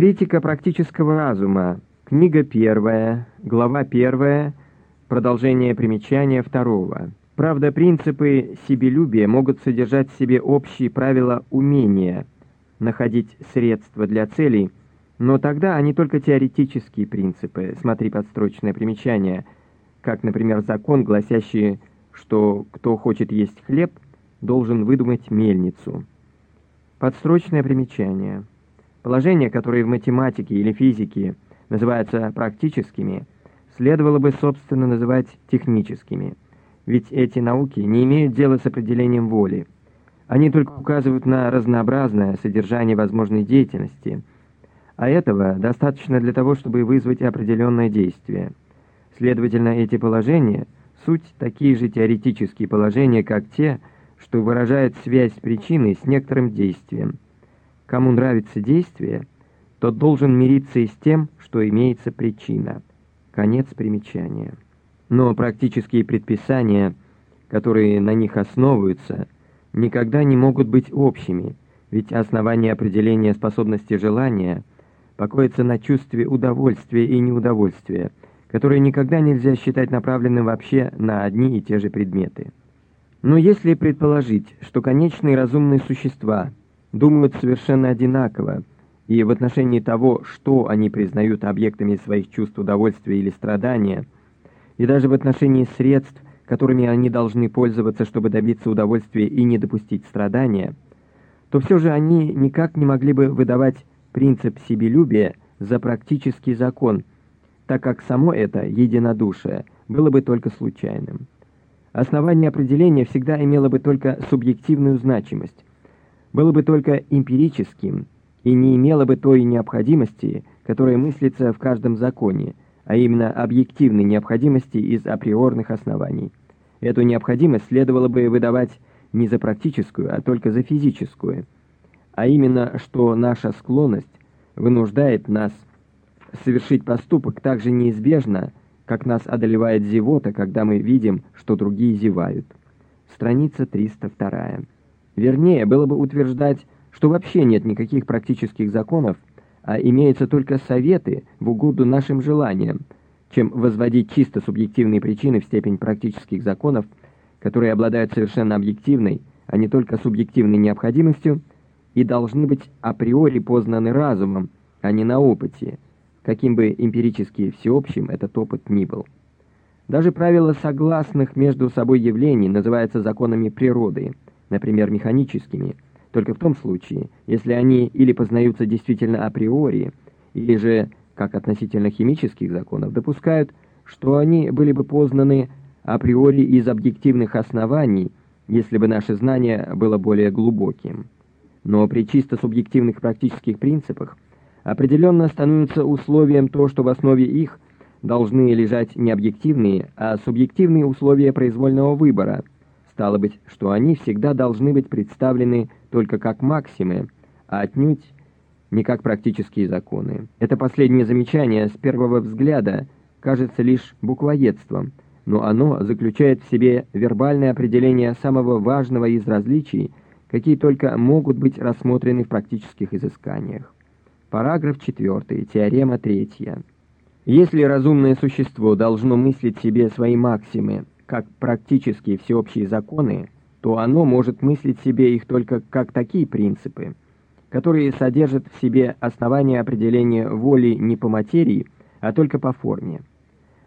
Критика практического разума. Книга первая, глава первая, продолжение примечания второго. Правда, принципы себелюбия могут содержать в себе общие правила умения находить средства для целей, но тогда они только теоретические принципы, смотри подстрочное примечание, как, например, закон, гласящий, что кто хочет есть хлеб, должен выдумать мельницу. Подстрочное примечание. Положения, которые в математике или физике называются практическими, следовало бы, собственно, называть техническими – ведь эти науки не имеют дела с определением воли. Они только указывают на разнообразное содержание возможной деятельности, а этого достаточно для того, чтобы вызвать определенное действие. Следовательно, эти положения – суть такие же теоретические положения, как те, что выражают связь причины с некоторым действием. Кому нравится действие, тот должен мириться и с тем, что имеется причина. Конец примечания но практические предписания, которые на них основываются, никогда не могут быть общими, ведь основание определения способности желания покоится на чувстве удовольствия и неудовольствия, которое никогда нельзя считать направленным вообще на одни и те же предметы. Но если предположить, что конечные разумные существа думают совершенно одинаково, и в отношении того, что они признают объектами своих чувств удовольствия или страдания – и даже в отношении средств, которыми они должны пользоваться, чтобы добиться удовольствия и не допустить страдания, то все же они никак не могли бы выдавать принцип себелюбия за практический закон, так как само это единодушие было бы только случайным. Основание определения всегда имело бы только субъективную значимость, было бы только эмпирическим и не имело бы той необходимости, которая мыслится в каждом законе, а именно объективной необходимости из априорных оснований. Эту необходимость следовало бы выдавать не за практическую, а только за физическую, а именно, что наша склонность вынуждает нас совершить поступок так же неизбежно, как нас одолевает зевота, когда мы видим, что другие зевают. Страница 302. Вернее, было бы утверждать, что вообще нет никаких практических законов, а имеются только советы в угоду нашим желаниям, чем возводить чисто субъективные причины в степень практических законов, которые обладают совершенно объективной, а не только субъективной необходимостью, и должны быть априори познаны разумом, а не на опыте, каким бы эмпирически всеобщим этот опыт ни был. Даже правила согласных между собой явлений называются законами природы, например, механическими – только в том случае, если они или познаются действительно априори, или же, как относительно химических законов, допускают, что они были бы познаны априори из объективных оснований, если бы наше знание было более глубоким. Но при чисто субъективных практических принципах определенно становится условием то, что в основе их должны лежать не объективные, а субъективные условия произвольного выбора – Стало быть, что они всегда должны быть представлены только как максимы, а отнюдь не как практические законы. Это последнее замечание с первого взгляда кажется лишь буквоедством, но оно заключает в себе вербальное определение самого важного из различий, какие только могут быть рассмотрены в практических изысканиях. Параграф 4. Теорема 3. Если разумное существо должно мыслить себе свои максимы как практические всеобщие законы, то оно может мыслить себе их только как такие принципы, которые содержат в себе основание определения воли не по материи, а только по форме.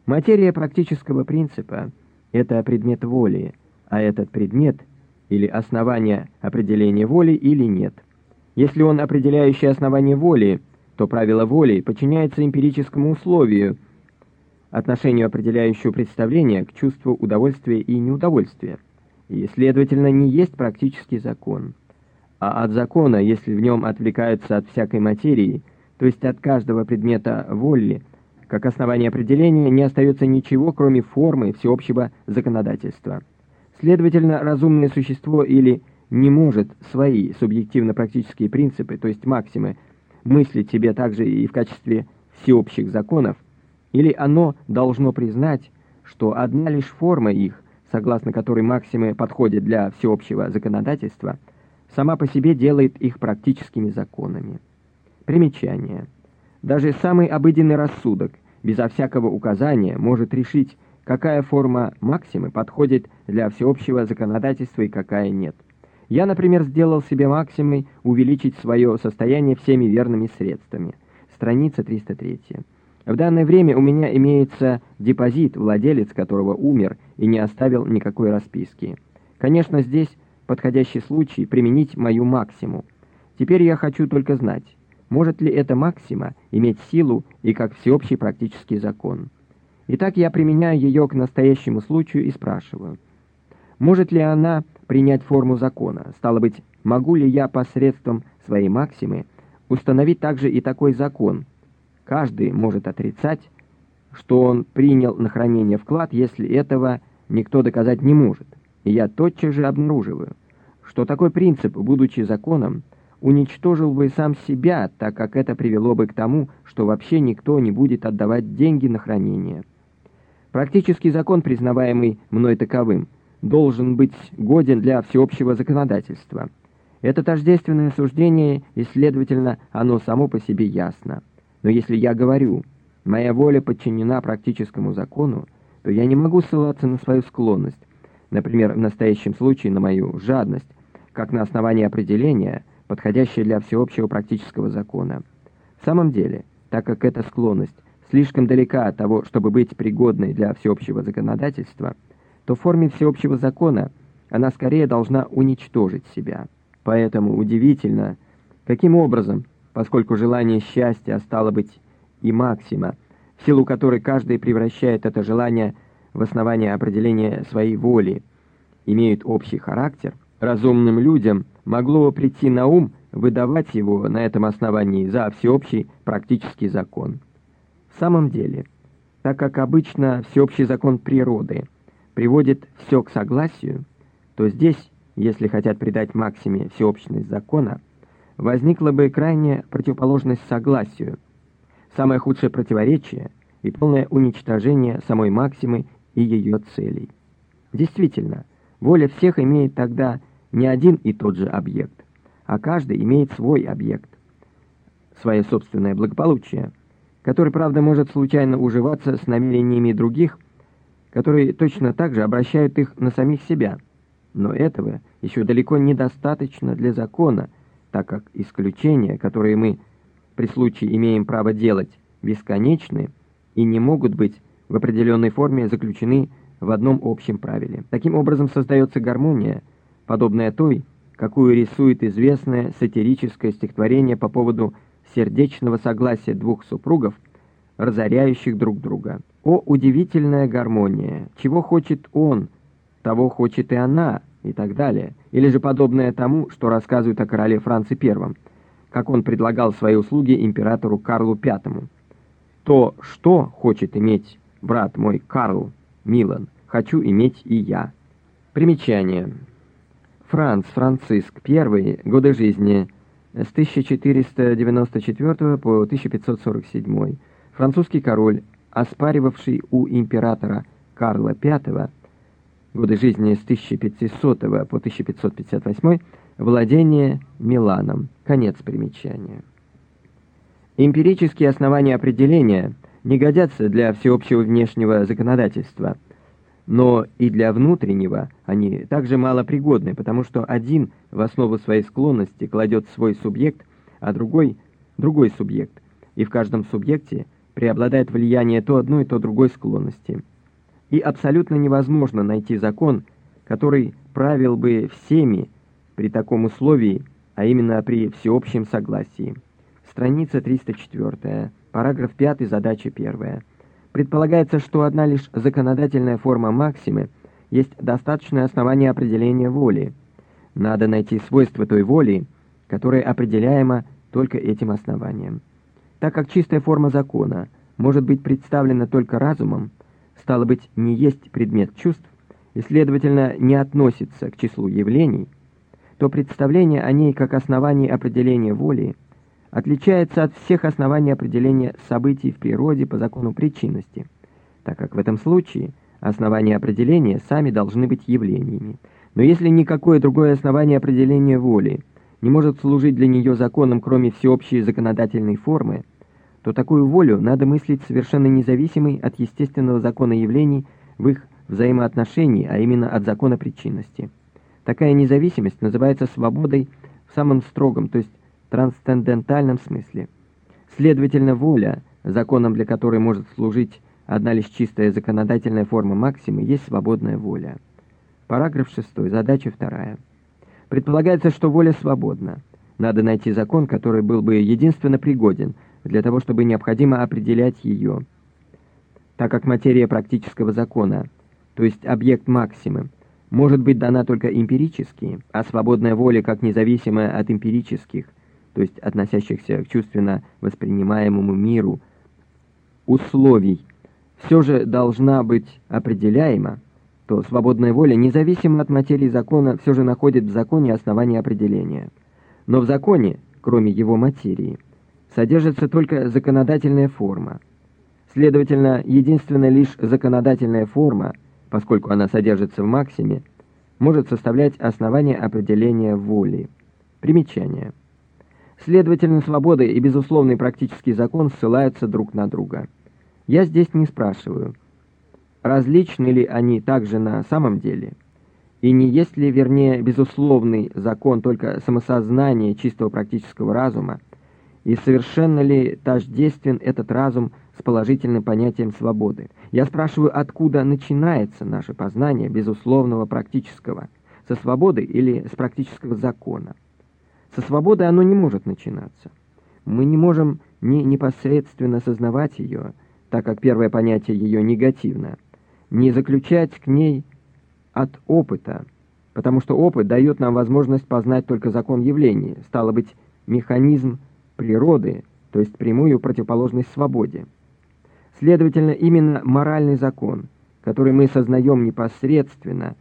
Материя практического принципа – это предмет воли, а этот предмет или основание определения воли или нет. Если он определяющее основание воли, то правило воли подчиняется эмпирическому условию – отношению, определяющего представление к чувству удовольствия и неудовольствия, и, следовательно, не есть практический закон. А от закона, если в нем отвлекаются от всякой материи, то есть от каждого предмета воли, как основание определения, не остается ничего, кроме формы всеобщего законодательства. Следовательно, разумное существо или не может свои субъективно-практические принципы, то есть максимы, мыслить себе также и в качестве всеобщих законов, или оно должно признать, что одна лишь форма их, согласно которой максимы подходят для всеобщего законодательства, сама по себе делает их практическими законами. Примечание. Даже самый обыденный рассудок, безо всякого указания, может решить, какая форма максимы подходит для всеобщего законодательства и какая нет. Я, например, сделал себе максимой увеличить свое состояние всеми верными средствами. Страница 303. В данное время у меня имеется депозит, владелец которого умер и не оставил никакой расписки. Конечно, здесь подходящий случай применить мою максиму. Теперь я хочу только знать, может ли эта максима иметь силу и как всеобщий практический закон. Итак, я применяю ее к настоящему случаю и спрашиваю, может ли она принять форму закона? Стало быть, могу ли я посредством своей максимы установить также и такой закон – Каждый может отрицать, что он принял на хранение вклад, если этого никто доказать не может. И я тотчас же обнаруживаю, что такой принцип, будучи законом, уничтожил бы сам себя, так как это привело бы к тому, что вообще никто не будет отдавать деньги на хранение. Практический закон, признаваемый мной таковым, должен быть годен для всеобщего законодательства. Это тождественное суждение, и, следовательно, оно само по себе ясно. Но если я говорю, моя воля подчинена практическому закону, то я не могу ссылаться на свою склонность, например, в настоящем случае на мою жадность, как на основании определения, подходящее для всеобщего практического закона. В самом деле, так как эта склонность слишком далека от того, чтобы быть пригодной для всеобщего законодательства, то в форме всеобщего закона она скорее должна уничтожить себя. Поэтому удивительно, каким образом поскольку желание счастья, стало быть, и максима, в силу которой каждый превращает это желание в основание определения своей воли, имеют общий характер, разумным людям могло прийти на ум выдавать его на этом основании за всеобщий практический закон. В самом деле, так как обычно всеобщий закон природы приводит все к согласию, то здесь, если хотят придать максиме всеобщность закона, возникла бы крайняя противоположность согласию, самое худшее противоречие и полное уничтожение самой максимы и ее целей. Действительно, воля всех имеет тогда не один и тот же объект, а каждый имеет свой объект, свое собственное благополучие, который, правда, может случайно уживаться с намерениями других, которые точно так же обращают их на самих себя. Но этого еще далеко недостаточно для закона, так как исключения, которые мы при случае имеем право делать, бесконечны и не могут быть в определенной форме заключены в одном общем правиле. Таким образом создается гармония, подобная той, какую рисует известное сатирическое стихотворение по поводу сердечного согласия двух супругов, разоряющих друг друга. О, удивительная гармония! Чего хочет он, того хочет и она, и так далее, или же подобное тому, что рассказывают о короле Франции I, как он предлагал свои услуги императору Карлу V. То, что хочет иметь брат мой Карл Милан, хочу иметь и я. Примечание. Франц Франциск I, годы жизни с 1494 по 1547, французский король, оспаривавший у императора Карла V годы жизни с 1500 по 1558, владение Миланом. Конец примечания. Эмпирические основания определения не годятся для всеобщего внешнего законодательства, но и для внутреннего они также мало пригодны, потому что один в основу своей склонности кладет свой субъект, а другой — другой субъект, и в каждом субъекте преобладает влияние то одной, то другой склонности — и абсолютно невозможно найти закон, который правил бы всеми при таком условии, а именно при всеобщем согласии. Страница 304, параграф 5, задача 1. Предполагается, что одна лишь законодательная форма максимы есть достаточное основание определения воли. Надо найти свойства той воли, которая определяема только этим основанием. Так как чистая форма закона может быть представлена только разумом, стало быть, не есть предмет чувств и, следовательно, не относится к числу явлений, то представление о ней как основании определения воли отличается от всех оснований определения событий в природе по закону причинности, так как в этом случае основания определения сами должны быть явлениями. Но если никакое другое основание определения воли не может служить для нее законом, кроме всеобщей законодательной формы, то такую волю надо мыслить совершенно независимой от естественного закона явлений в их взаимоотношении, а именно от закона причинности. Такая независимость называется свободой в самом строгом, то есть трансцендентальном смысле. Следовательно, воля, законом для которой может служить одна лишь чистая законодательная форма максимы, есть свободная воля. Параграф 6. Задача 2. Предполагается, что воля свободна. Надо найти закон, который был бы единственно пригоден для того, чтобы необходимо определять ее. Так как материя практического закона, то есть объект максимы, может быть дана только эмпирически, а свободная воля как независимая от эмпирических, то есть относящихся к чувственно воспринимаемому миру, условий, все же должна быть определяема, то свободная воля, независимо от материи закона, все же находит в законе основание определения. Но в законе, кроме его материи, содержится только законодательная форма. Следовательно, единственная лишь законодательная форма, поскольку она содержится в максиме, может составлять основание определения воли. Примечание. Следовательно, свобода и безусловный практический закон ссылаются друг на друга. Я здесь не спрашиваю, различны ли они также на самом деле, и не есть ли, вернее, безусловный закон только самосознание чистого практического разума, и совершенно ли тождествен этот разум с положительным понятием свободы. Я спрашиваю, откуда начинается наше познание безусловного практического, со свободы или с практического закона. Со свободы оно не может начинаться. Мы не можем ни непосредственно сознавать ее, так как первое понятие ее негативно, не заключать к ней от опыта, потому что опыт дает нам возможность познать только закон явлений, стало быть, механизм природы, то есть прямую противоположность свободе. Следовательно, именно моральный закон, который мы сознаем непосредственно,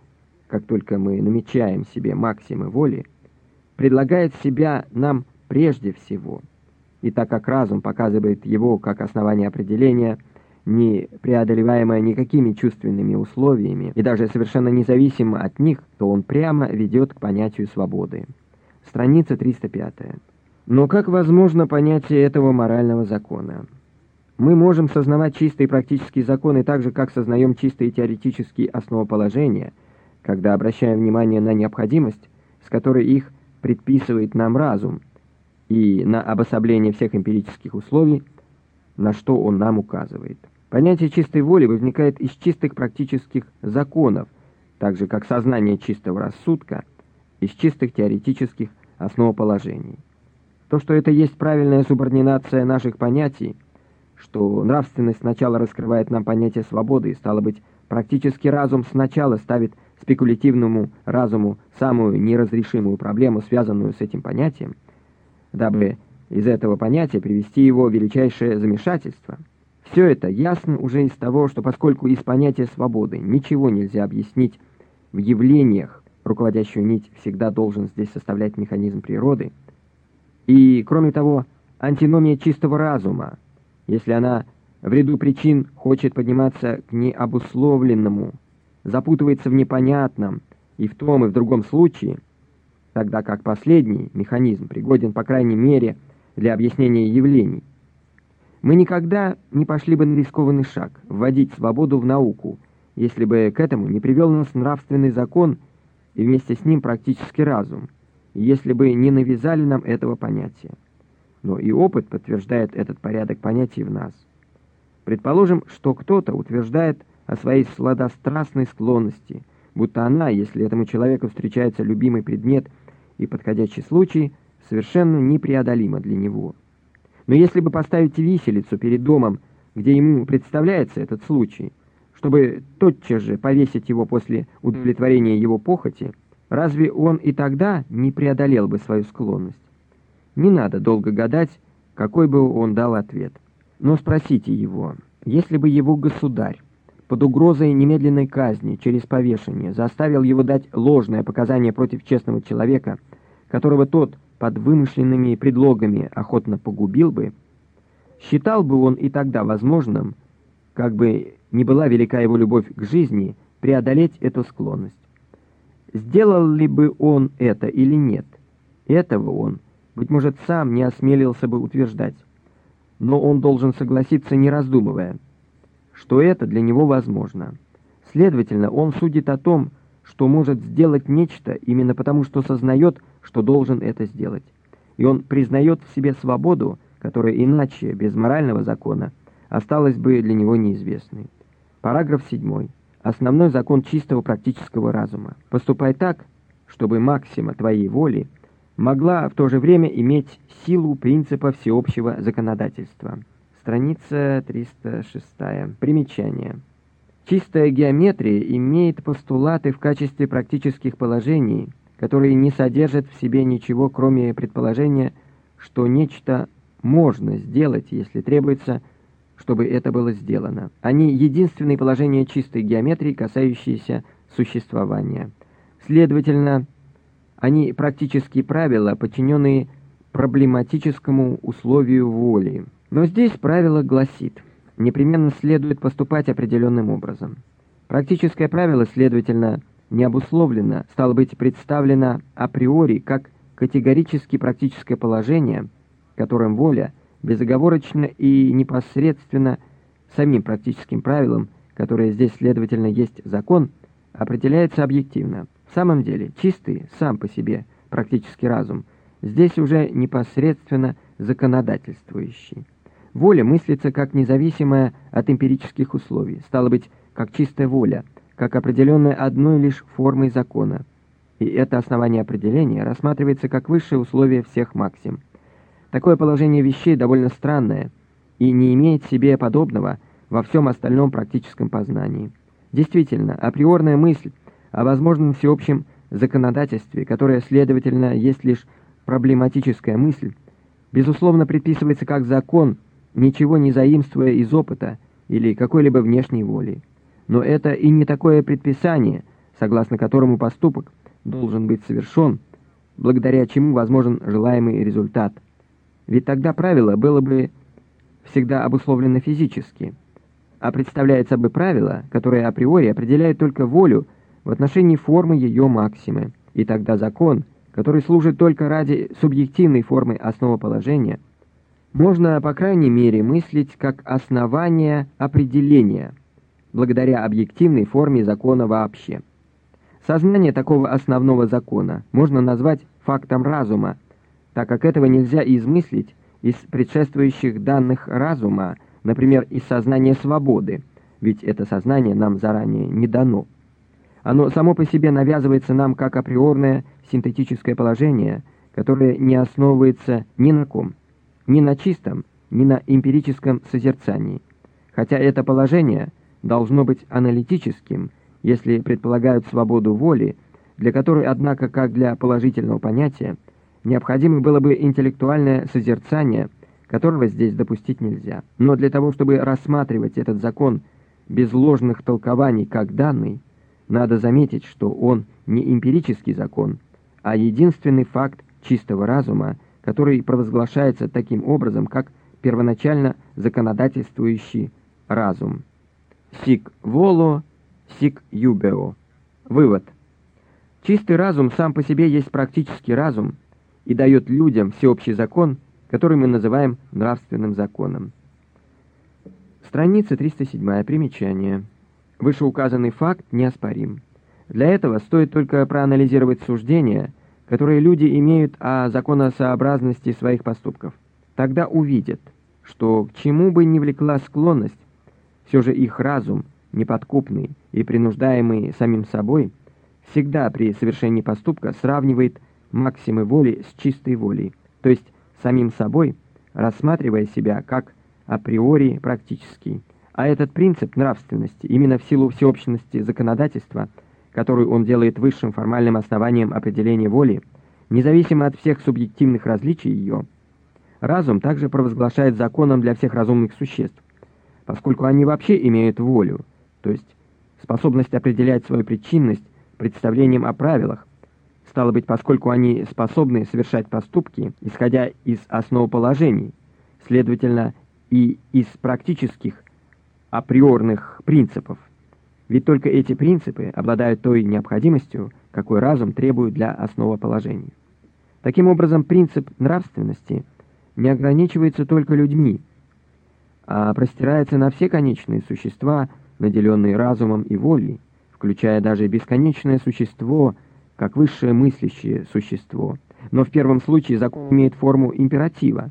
как только мы намечаем себе максимы воли, предлагает себя нам прежде всего – и так как разум показывает его как основание определения, не преодолеваемое никакими чувственными условиями и даже совершенно независимо от них, то он прямо ведет к понятию свободы. Страница 305. Но как возможно понятие этого морального закона? Мы можем сознавать чистые практические законы так же, как сознаем чистые теоретические основоположения, когда обращаем внимание на необходимость, с которой их предписывает нам разум – и на обособление всех эмпирических условий, на что он нам указывает. Понятие чистой воли возникает из чистых практических законов, так же как сознание чистого рассудка из чистых теоретических основоположений. То, что это есть правильная субординация наших понятий, что нравственность сначала раскрывает нам понятие свободы, и, стало быть, практический разум сначала ставит спекулятивному разуму самую неразрешимую проблему, связанную с этим понятием – дабы из этого понятия привести его величайшее замешательство. Все это ясно уже из того, что поскольку из понятия свободы ничего нельзя объяснить в явлениях, руководящую нить всегда должен здесь составлять механизм природы, и, кроме того, антиномия чистого разума, если она в ряду причин хочет подниматься к необусловленному, запутывается в непонятном, и в том и в другом случае – тогда как последний механизм пригоден, по крайней мере, для объяснения явлений. Мы никогда не пошли бы на рискованный шаг, вводить свободу в науку, если бы к этому не привел нас нравственный закон и вместе с ним практический разум, если бы не навязали нам этого понятия. Но и опыт подтверждает этот порядок понятий в нас. Предположим, что кто-то утверждает о своей сладострастной склонности, будто она, если этому человеку встречается любимый предмет – и подходящий случай совершенно непреодолимо для него. Но если бы поставить виселицу перед домом, где ему представляется этот случай, чтобы тотчас же повесить его после удовлетворения его похоти, разве он и тогда не преодолел бы свою склонность? Не надо долго гадать, какой бы он дал ответ. Но спросите его, если бы его государь под угрозой немедленной казни через повешение заставил его дать ложное показание против честного человека, которого тот под вымышленными предлогами охотно погубил бы, считал бы он и тогда возможным, как бы не была велика его любовь к жизни, преодолеть эту склонность. Сделал ли бы он это или нет, этого он, быть может, сам не осмелился бы утверждать. но он должен согласиться, не раздумывая, что это для него возможно. Следовательно, он судит о том, что может сделать нечто именно потому, что сознает, что должен это сделать. И он признает в себе свободу, которая иначе, без морального закона, осталась бы для него неизвестной. Параграф 7. Основной закон чистого практического разума. Поступай так, чтобы максима твоей воли могла в то же время иметь силу принципа всеобщего законодательства. Страница 306. Примечание. Чистая геометрия имеет постулаты в качестве практических положений, которые не содержат в себе ничего, кроме предположения, что нечто можно сделать, если требуется, чтобы это было сделано. Они единственные положения чистой геометрии, касающиеся существования. Следовательно, они практические правила, подчиненные проблематическому условию воли. Но здесь правило гласит – непременно следует поступать определенным образом. Практическое правило, следовательно, не обусловлено, стало быть, представлено априори как категорически практическое положение, которым воля безоговорочно и непосредственно самим практическим правилом, которое здесь, следовательно, есть закон, определяется объективно. В самом деле, чистый сам по себе практический разум здесь уже непосредственно законодательствующий. Воля мыслится как независимая от эмпирических условий, стало быть, как чистая воля, как определенная одной лишь формой закона. И это основание определения рассматривается как высшее условие всех максим. Такое положение вещей довольно странное и не имеет себе подобного во всем остальном практическом познании. Действительно, априорная мысль о возможном всеобщем законодательстве, которое, следовательно, есть лишь проблематическая мысль, безусловно предписывается как закон – ничего не заимствуя из опыта или какой-либо внешней воли. Но это и не такое предписание, согласно которому поступок должен быть совершен, благодаря чему возможен желаемый результат. Ведь тогда правило было бы всегда обусловлено физически, а представляет собой правило, которое априори определяет только волю в отношении формы ее максимы, и тогда закон, который служит только ради субъективной формы основоположения – можно, по крайней мере, мыслить как основание определения, благодаря объективной форме закона вообще. Сознание такого основного закона можно назвать фактом разума, так как этого нельзя измыслить из предшествующих данных разума, например, из сознания свободы, ведь это сознание нам заранее не дано. Оно само по себе навязывается нам как априорное синтетическое положение, которое не основывается ни на ком ни на чистом, ни на эмпирическом созерцании, хотя это положение должно быть аналитическим, если предполагают свободу воли, для которой, однако, как для положительного понятия, необходимо было бы интеллектуальное созерцание, которого здесь допустить нельзя. Но для того, чтобы рассматривать этот закон без ложных толкований как данный, надо заметить, что он не эмпирический закон, а единственный факт чистого разума, который провозглашается таким образом, как первоначально законодательствующий разум. Сик воло, сик юбео. Вывод. Чистый разум сам по себе есть практический разум и дает людям всеобщий закон, который мы называем нравственным законом. Страница 307. Примечание. Вышеуказанный факт неоспорим. Для этого стоит только проанализировать суждения – которые люди имеют о законосообразности своих поступков. Тогда увидят, что к чему бы ни влекла склонность, все же их разум, неподкупный и принуждаемый самим собой, всегда при совершении поступка сравнивает максимы воли с чистой волей, то есть самим собой, рассматривая себя как априори практический. А этот принцип нравственности, именно в силу всеобщности законодательства – которую он делает высшим формальным основанием определения воли, независимо от всех субъективных различий ее, разум также провозглашает законом для всех разумных существ, поскольку они вообще имеют волю, то есть способность определять свою причинность представлением о правилах, стало быть, поскольку они способны совершать поступки, исходя из основоположений, следовательно, и из практических априорных принципов. Ведь только эти принципы обладают той необходимостью, какой разум требует для основоположений. Таким образом, принцип нравственности не ограничивается только людьми, а простирается на все конечные существа, наделенные разумом и волей, включая даже бесконечное существо, как высшее мыслящее существо. Но в первом случае закон имеет форму императива,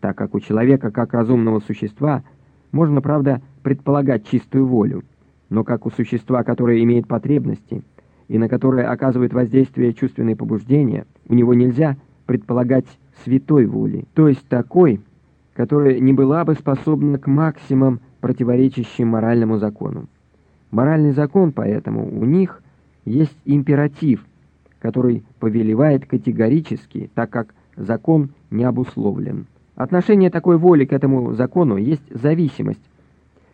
так как у человека, как разумного существа, можно, правда, предполагать чистую волю, но как у существа, которое имеет потребности и на которое оказывает воздействие чувственные побуждения, у него нельзя предполагать святой воли, то есть такой, которая не была бы способна к максимам, противоречащим моральному закону. Моральный закон, поэтому, у них есть императив, который повелевает категорически, так как закон не обусловлен. Отношение такой воли к этому закону есть зависимость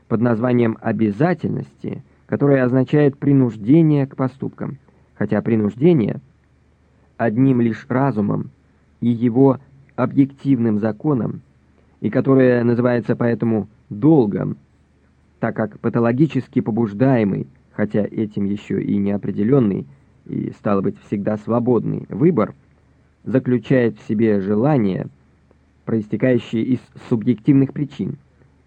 под названием обязательности, которая означает принуждение к поступкам, хотя принуждение одним лишь разумом и его объективным законом, и которое называется поэтому долгом, так как патологически побуждаемый, хотя этим еще и неопределенный, и, стало быть, всегда свободный выбор, заключает в себе желание, проистекающее из субъективных причин,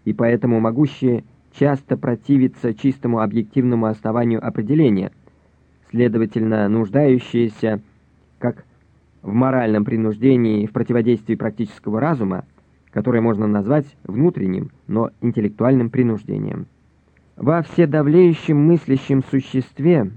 и поэтому могущее часто противиться чистому объективному основанию определения, следовательно, нуждающееся как в моральном принуждении в противодействии практического разума, которое можно назвать внутренним, но интеллектуальным принуждением. Во вседавлеющем мыслящем существе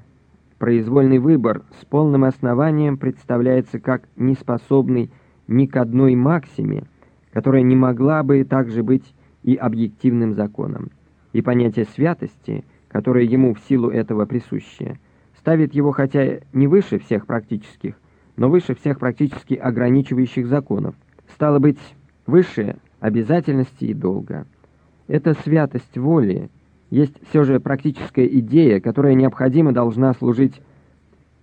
произвольный выбор с полным основанием представляется как неспособный ни к одной максиме, которая не могла бы также быть и объективным законом. И понятие святости, которое ему в силу этого присуще, ставит его хотя не выше всех практических, но выше всех практически ограничивающих законов. Стало быть, выше обязательности и долга. Эта святость воли есть все же практическая идея, которая необходимо должна служить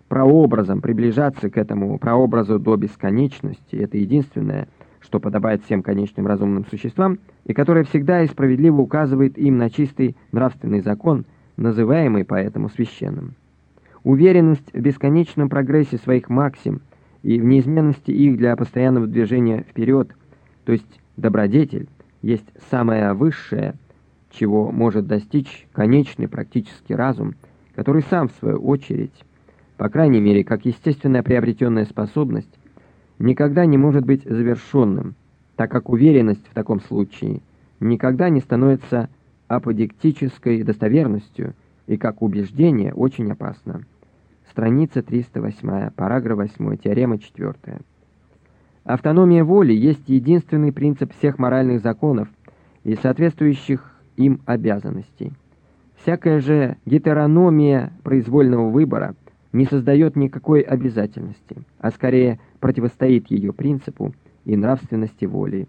прообразом, приближаться к этому прообразу до бесконечности. Это единственное, что подобает всем конечным разумным существам, и которое всегда и справедливо указывает им на чистый нравственный закон, называемый поэтому священным. Уверенность в бесконечном прогрессе своих максим и в неизменности их для постоянного движения вперед, то есть добродетель, есть самое высшее, чего может достичь конечный практический разум, который сам, в свою очередь, по крайней мере, как естественная приобретенная способность, никогда не может быть завершенным, так как уверенность в таком случае никогда не становится аподектической достоверностью и как убеждение очень опасно. Страница 308, параграф 8, теорема 4. Автономия воли есть единственный принцип всех моральных законов и соответствующих им обязанностей. Всякая же гетерономия произвольного выбора не создает никакой обязательности, а скорее противостоит ее принципу и нравственности воли.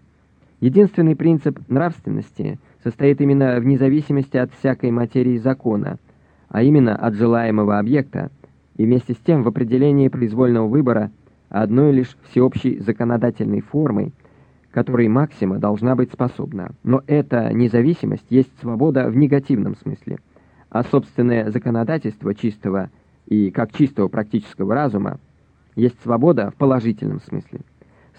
Единственный принцип нравственности состоит именно в независимости от всякой материи закона, а именно от желаемого объекта, и вместе с тем в определении произвольного выбора одной лишь всеобщей законодательной формой, которой максима должна быть способна. Но эта независимость есть свобода в негативном смысле, а собственное законодательство чистого и как чистого практического разума есть свобода в положительном смысле.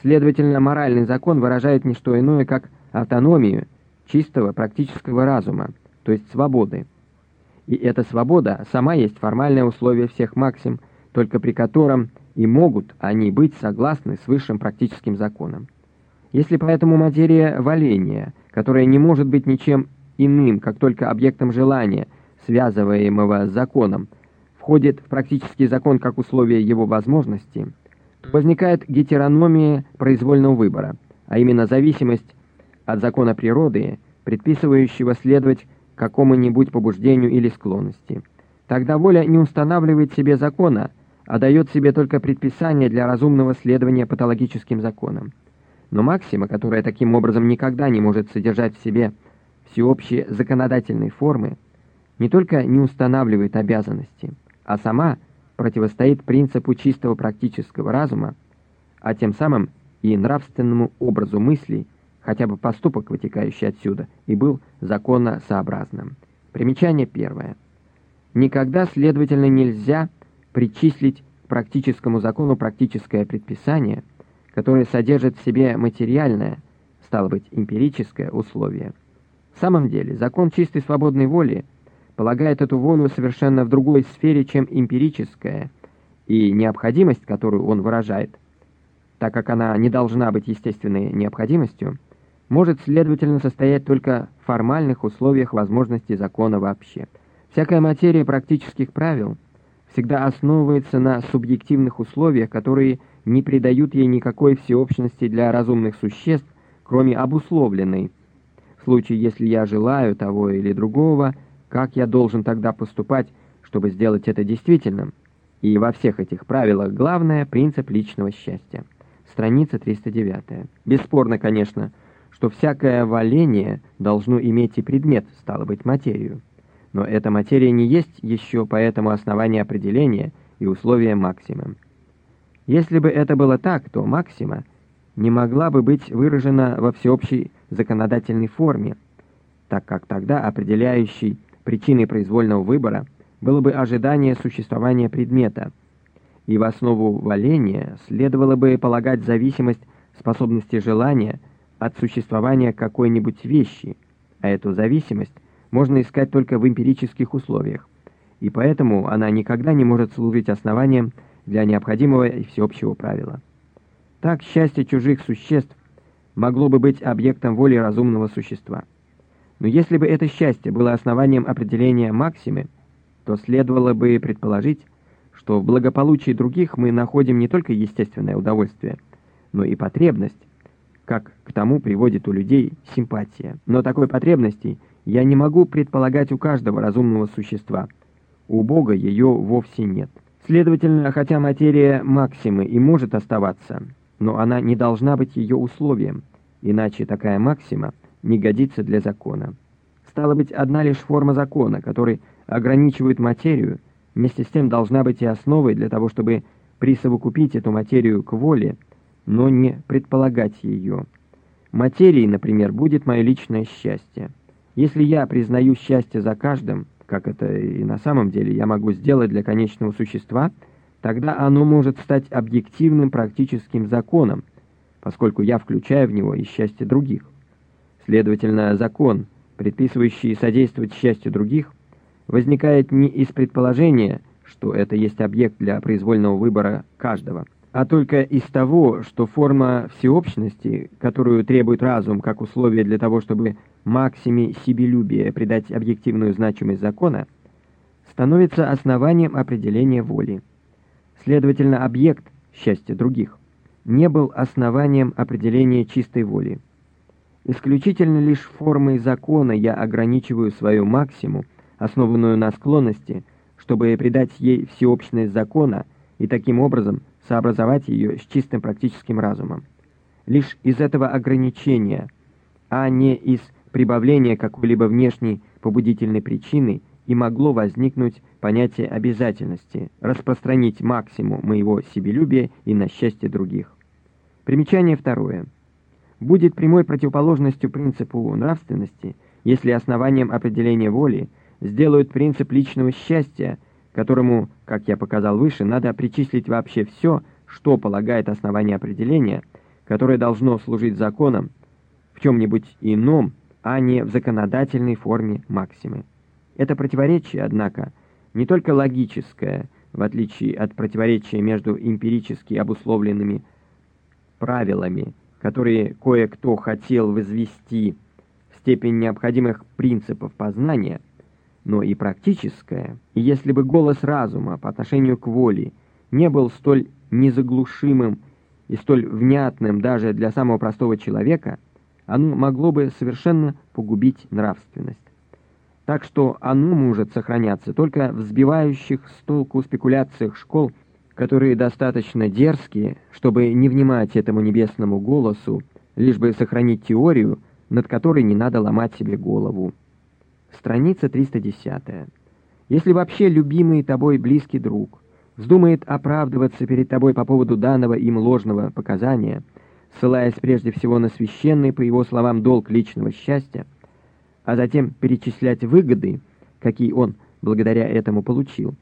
Следовательно, моральный закон выражает не что иное, как автономию чистого практического разума, то есть свободы. И эта свобода сама есть формальное условие всех максим, только при котором и могут они быть согласны с высшим практическим законом. Если поэтому материя валения, которая не может быть ничем иным, как только объектом желания, связываемого законом, входит в практический закон как условие его возможности, возникает гетерономия произвольного выбора, а именно зависимость от закона природы, предписывающего следовать какому-нибудь побуждению или склонности. Тогда воля не устанавливает себе закона, а дает себе только предписание для разумного следования патологическим законам. Но максима, которая таким образом никогда не может содержать в себе всеобщие законодательные формы, не только не устанавливает обязанности, а сама противостоит принципу чистого практического разума, а тем самым и нравственному образу мыслей, хотя бы поступок, вытекающий отсюда, и был законосообразным. Примечание первое. Никогда, следовательно, нельзя причислить к практическому закону практическое предписание, которое содержит в себе материальное, стало быть, эмпирическое условие. В самом деле, закон чистой свободной воли полагает эту волю совершенно в другой сфере, чем эмпирическая, и необходимость, которую он выражает, так как она не должна быть естественной необходимостью, может, следовательно, состоять только в формальных условиях возможности закона вообще. Всякая материя практических правил всегда основывается на субъективных условиях, которые не придают ей никакой всеобщности для разумных существ, кроме обусловленной. В случае, если я желаю того или другого, как я должен тогда поступать, чтобы сделать это действительным? И во всех этих правилах главное – принцип личного счастья. Страница 309. Бесспорно, конечно, что всякое валение должно иметь и предмет, стало быть, материю. Но эта материя не есть еще поэтому основание определения и условия максимум. Если бы это было так, то максима не могла бы быть выражена во всеобщей законодательной форме, так как тогда определяющей причиной произвольного выбора было бы ожидание существования предмета, и в основу валения следовало бы полагать зависимость способности желания от существования какой-нибудь вещи, а эту зависимость можно искать только в эмпирических условиях, и поэтому она никогда не может служить основанием для необходимого и всеобщего правила. Так счастье чужих существ могло бы быть объектом воли разумного существа. Но если бы это счастье было основанием определения максимы, то следовало бы предположить, что в благополучии других мы находим не только естественное удовольствие, но и потребность, как к тому приводит у людей симпатия. Но такой потребности я не могу предполагать у каждого разумного существа. У Бога ее вовсе нет. Следовательно, хотя материя максимы и может оставаться, но она не должна быть ее условием, иначе такая максима не годится для закона. Стало быть, одна лишь форма закона, который ограничивает материю, вместе с тем должна быть и основой для того, чтобы присовокупить эту материю к воле, но не предполагать ее. Материей, например, будет мое личное счастье. Если я признаю счастье за каждым, как это и на самом деле я могу сделать для конечного существа, тогда оно может стать объективным практическим законом, поскольку я включаю в него и счастье других. Следовательно, закон, предписывающий содействовать счастью других, возникает не из предположения, что это есть объект для произвольного выбора каждого, а только из того, что форма всеобщности, которую требует разум как условие для того, чтобы максиме себелюбия придать объективную значимость закона, становится основанием определения воли. Следовательно, объект счастья других не был основанием определения чистой воли. Исключительно лишь формой закона я ограничиваю свою максиму, основанную на склонности, чтобы придать ей всеобщность закона и таким образом сообразовать ее с чистым практическим разумом. Лишь из этого ограничения, а не из прибавления какой-либо внешней побудительной причины и могло возникнуть понятие обязательности распространить максимум моего себелюбия и на счастье других. Примечание второе. Будет прямой противоположностью принципу нравственности, если основанием определения воли сделают принцип личного счастья, которому, как я показал выше, надо причислить вообще все, что полагает основание определения, которое должно служить законом в чем-нибудь ином, а не в законодательной форме максимы. Это противоречие, однако, не только логическое, в отличие от противоречия между эмпирически обусловленными правилами, которые кое-кто хотел возвести в степень необходимых принципов познания, но и практическое. И если бы голос разума по отношению к воле не был столь незаглушимым и столь внятным даже для самого простого человека – оно могло бы совершенно погубить нравственность. Так что оно может сохраняться только в сбивающих с толку спекуляциях школ, которые достаточно дерзкие, чтобы не внимать этому небесному голосу, лишь бы сохранить теорию, над которой не надо ломать себе голову. Страница 310. Если вообще любимый тобой близкий друг вздумает оправдываться перед тобой по поводу данного им ложного показания – ссылаясь прежде всего на священный, по его словам, долг личного счастья, а затем перечислять выгоды, какие он благодаря этому получил,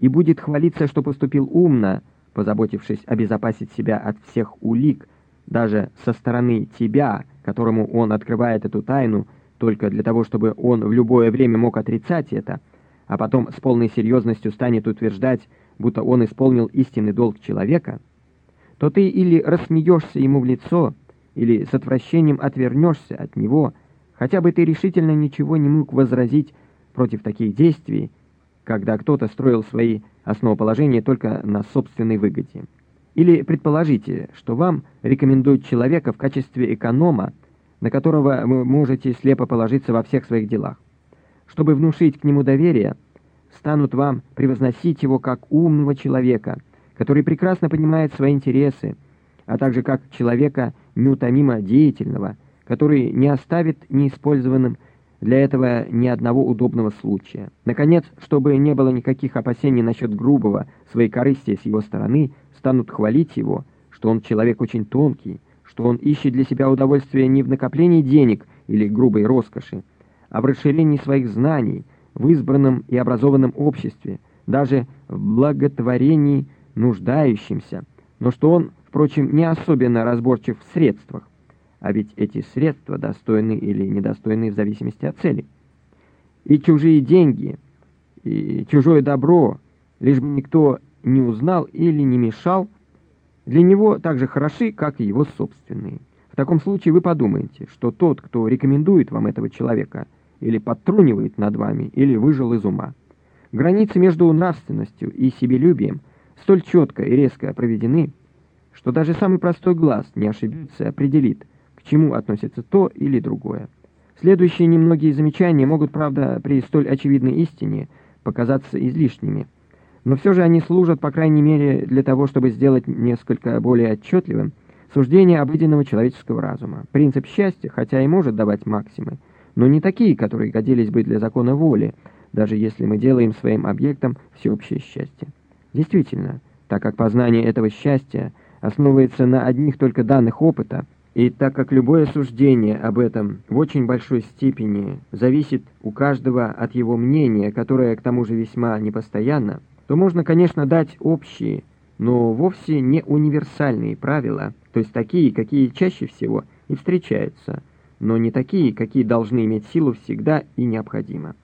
и будет хвалиться, что поступил умно, позаботившись обезопасить себя от всех улик, даже со стороны тебя, которому он открывает эту тайну, только для того, чтобы он в любое время мог отрицать это, а потом с полной серьезностью станет утверждать, будто он исполнил истинный долг человека, то ты или рассмеешься ему в лицо, или с отвращением отвернешься от него, хотя бы ты решительно ничего не мог возразить против таких действий, когда кто-то строил свои основоположения только на собственной выгоде. Или предположите, что вам рекомендуют человека в качестве эконома, на которого вы можете слепо положиться во всех своих делах. Чтобы внушить к нему доверие, станут вам превозносить его как умного человека, который прекрасно понимает свои интересы, а также как человека неутомимо деятельного, который не оставит неиспользованным для этого ни одного удобного случая. Наконец, чтобы не было никаких опасений насчет грубого своей корысти с его стороны, станут хвалить его, что он человек очень тонкий, что он ищет для себя удовольствие не в накоплении денег или грубой роскоши, а в расширении своих знаний, в избранном и образованном обществе, даже в благотворении нуждающимся, но что он, впрочем, не особенно разборчив в средствах, а ведь эти средства достойны или недостойны в зависимости от цели. И чужие деньги, и чужое добро, лишь бы никто не узнал или не мешал, для него так же хороши, как и его собственные. В таком случае вы подумаете, что тот, кто рекомендует вам этого человека, или подтрунивает над вами, или выжил из ума. Границы между нравственностью и себелюбием столь четко и резко проведены, что даже самый простой глаз не ошибется и определит, к чему относится то или другое. Следующие немногие замечания могут, правда, при столь очевидной истине показаться излишними, но все же они служат, по крайней мере, для того, чтобы сделать несколько более отчетливым суждение обыденного человеческого разума. Принцип счастья, хотя и может давать максимы, но не такие, которые годились бы для закона воли, даже если мы делаем своим объектом всеобщее счастье. Действительно, так как познание этого счастья основывается на одних только данных опыта, и так как любое суждение об этом в очень большой степени зависит у каждого от его мнения, которое к тому же весьма непостоянно, то можно, конечно, дать общие, но вовсе не универсальные правила, то есть такие, какие чаще всего и встречаются, но не такие, какие должны иметь силу всегда и необходимо.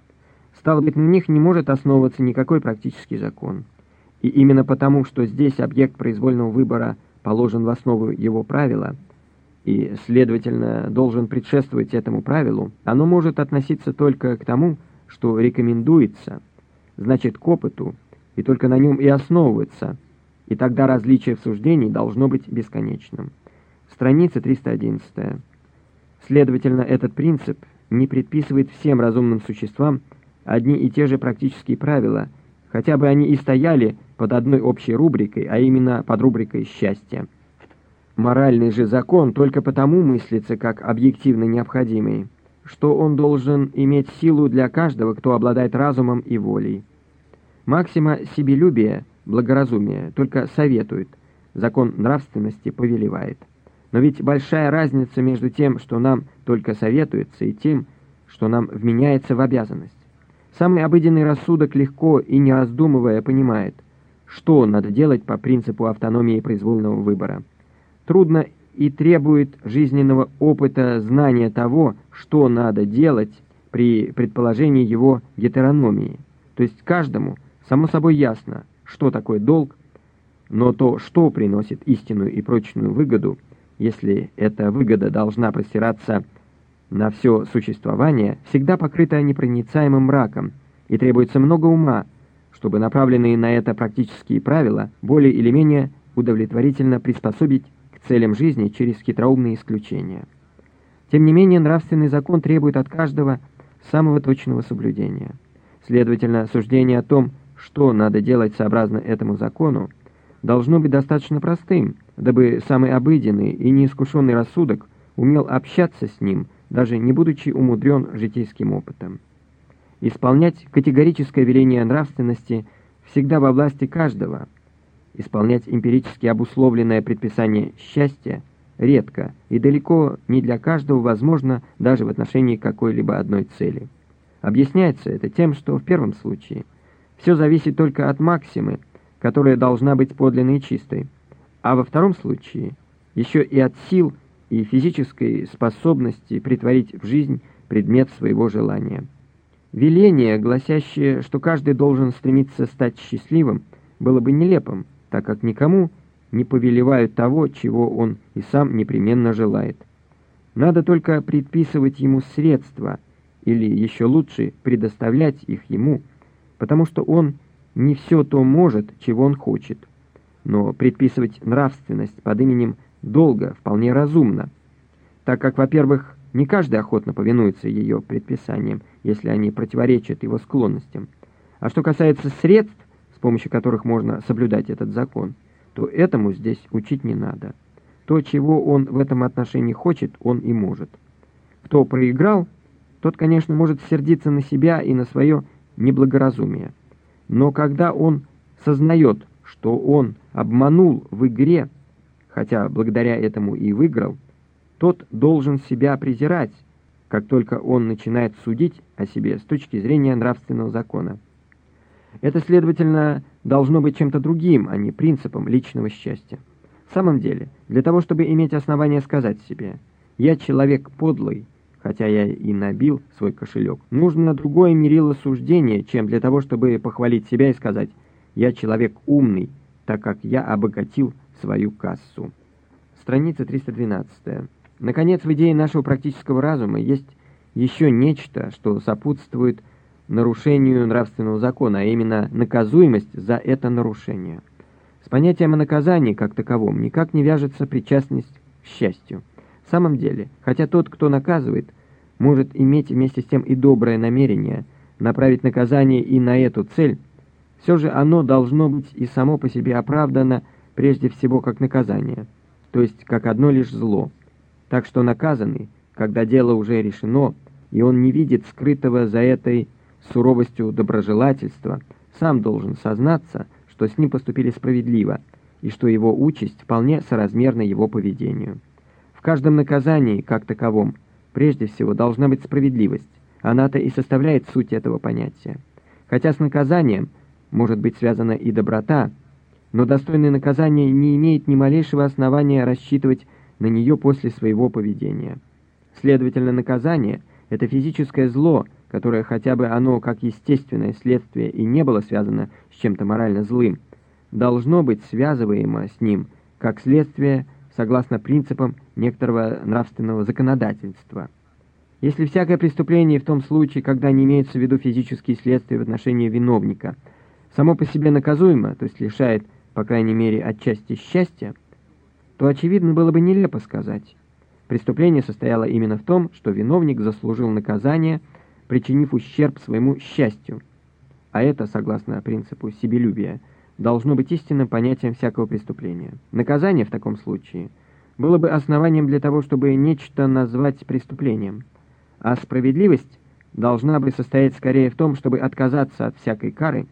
Стало быть, на них не может основываться никакой практический закон. И именно потому, что здесь объект произвольного выбора положен в основу его правила, и, следовательно, должен предшествовать этому правилу, оно может относиться только к тому, что рекомендуется, значит, к опыту, и только на нем и основывается, и тогда различие в суждении должно быть бесконечным. Страница 311. Следовательно, этот принцип не предписывает всем разумным существам одни и те же практические правила, хотя бы они и стояли под одной общей рубрикой, а именно под рубрикой «счастье». Моральный же закон только потому мыслится как объективно необходимый, что он должен иметь силу для каждого, кто обладает разумом и волей. Максима себелюбия, благоразумия только советует, закон нравственности повелевает. Но ведь большая разница между тем, что нам только советуется, и тем, что нам вменяется в обязанность. Самый обыденный рассудок легко и не раздумывая понимает, что надо делать по принципу автономии произвольного выбора. Трудно и требует жизненного опыта знания того, что надо делать при предположении его гетерономии. То есть каждому – Само собой ясно, что такое долг, но то, что приносит истинную и прочную выгоду, если эта выгода должна простираться на все существование, всегда покрыта непроницаемым мраком, и требуется много ума, чтобы направленные на это практические правила более или менее удовлетворительно приспособить к целям жизни через хитроумные исключения. Тем не менее, нравственный закон требует от каждого самого точного соблюдения. Следовательно, суждение о том, что надо делать сообразно этому закону, должно быть достаточно простым, дабы самый обыденный и неискушенный рассудок умел общаться с ним, даже не будучи умудрен житейским опытом. Исполнять категорическое веление нравственности всегда во власти каждого. Исполнять эмпирически обусловленное предписание счастья редко и далеко не для каждого возможно даже в отношении какой-либо одной цели. Объясняется это тем, что в первом случае – все зависит только от максимы, которая должна быть подлинной и чистой. А во втором случае еще и от сил и физической способности притворить в жизнь предмет своего желания. Веление, гласящее, что каждый должен стремиться стать счастливым, было бы нелепым, так как никому не повелевают того, чего он и сам непременно желает. Надо только предписывать ему средства, или еще лучше предоставлять их ему, потому что он не все то может, чего он хочет. Но предписывать нравственность под именем долга вполне разумно, так как, во-первых, не каждый охотно повинуется ее предписаниям, если они противоречат его склонностям. А что касается средств, с помощью которых можно соблюдать этот закон, то этому здесь учить не надо. То, чего он в этом отношении хочет, он и может. Кто проиграл, тот, конечно, может сердиться на себя и на свое неблагоразумие. Но когда он сознает, что он обманул в игре, хотя благодаря этому и выиграл, тот должен себя презирать, как только он начинает судить о себе с точки зрения нравственного закона. Это, следовательно, должно быть чем-то другим, а не принципом личного счастья. В самом деле, для того, чтобы иметь основание сказать себе «я человек подлый», хотя я и набил свой кошелек, нужно другое мерило суждения, чем для того, чтобы похвалить себя и сказать «я человек умный», так как я обогатил свою кассу. Страница 312. Наконец, в идее нашего практического разума есть еще нечто, что сопутствует нарушению нравственного закона, а именно наказуемость за это нарушение. С понятием о наказании как таковом никак не вяжется причастность к счастью. Самом деле, хотя тот, кто наказывает, может иметь вместе с тем и доброе намерение направить наказание и на эту цель, все же оно должно быть и само по себе оправдано прежде всего как наказание, то есть как одно лишь зло. Так что наказанный, когда дело уже решено, и он не видит скрытого за этой суровостью доброжелательства, сам должен сознаться, что с ним поступили справедливо, и что его участь вполне соразмерна его поведению. В каждом наказании, как таковом, прежде всего должна быть справедливость, она-то и составляет суть этого понятия. Хотя с наказанием может быть связана и доброта, но достойное наказание не имеет ни малейшего основания рассчитывать на нее после своего поведения. Следовательно, наказание — это физическое зло, которое, хотя бы оно как естественное следствие и не было связано с чем-то морально злым, должно быть связываемо с ним как следствие согласно принципам некоторого нравственного законодательства. Если всякое преступление в том случае, когда не имеются в виду физические следствия в отношении виновника, само по себе наказуемо, то есть лишает, по крайней мере, отчасти счастья, то, очевидно, было бы нелепо сказать. Преступление состояло именно в том, что виновник заслужил наказание, причинив ущерб своему счастью. А это, согласно принципу себелюбия, должно быть истинным понятием всякого преступления. Наказание в таком случае было бы основанием для того, чтобы нечто назвать преступлением, а справедливость должна бы состоять скорее в том, чтобы отказаться от всякой кары